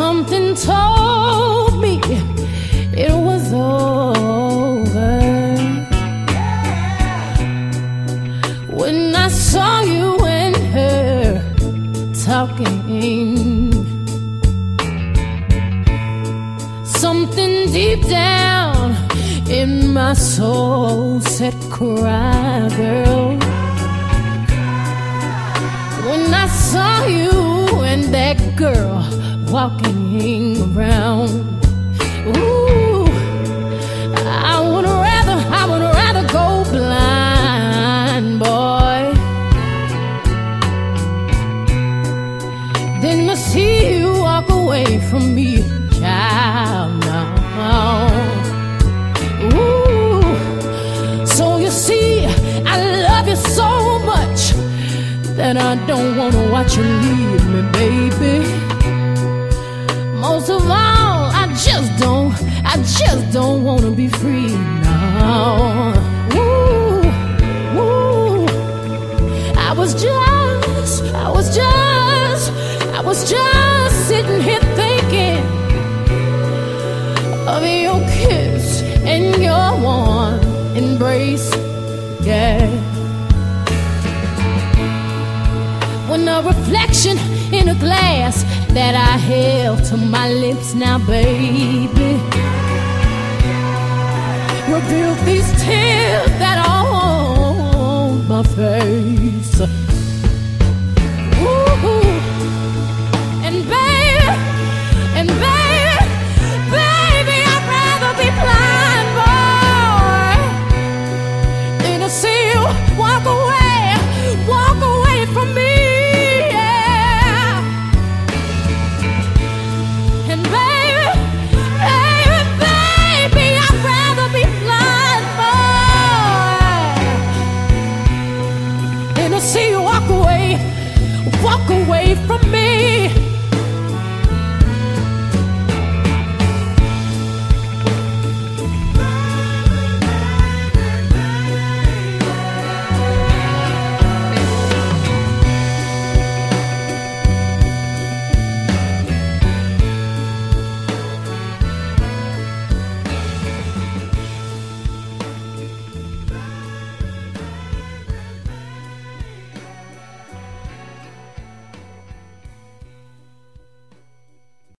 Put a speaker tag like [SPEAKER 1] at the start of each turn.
[SPEAKER 1] and told me it was over. When I saw you and her talking, something deep down in my soul said, Cry, girl. When I saw you and that girl walking around, ooh, I would rather, I would rather go blind, boy, than to see you walk away from me, child. Now, ooh, so you see, I love you so much that I don't wanna watch you leave me, baby. Most of all, I just don't, I just don't wanna be free now. Ooh, ooh. I was just, I was just, I was just sitting here thinking of your kiss and your warm embrace, yeah. when a reflection in a glass that I held to my lips now, baby. Revealed these tears walk away from me.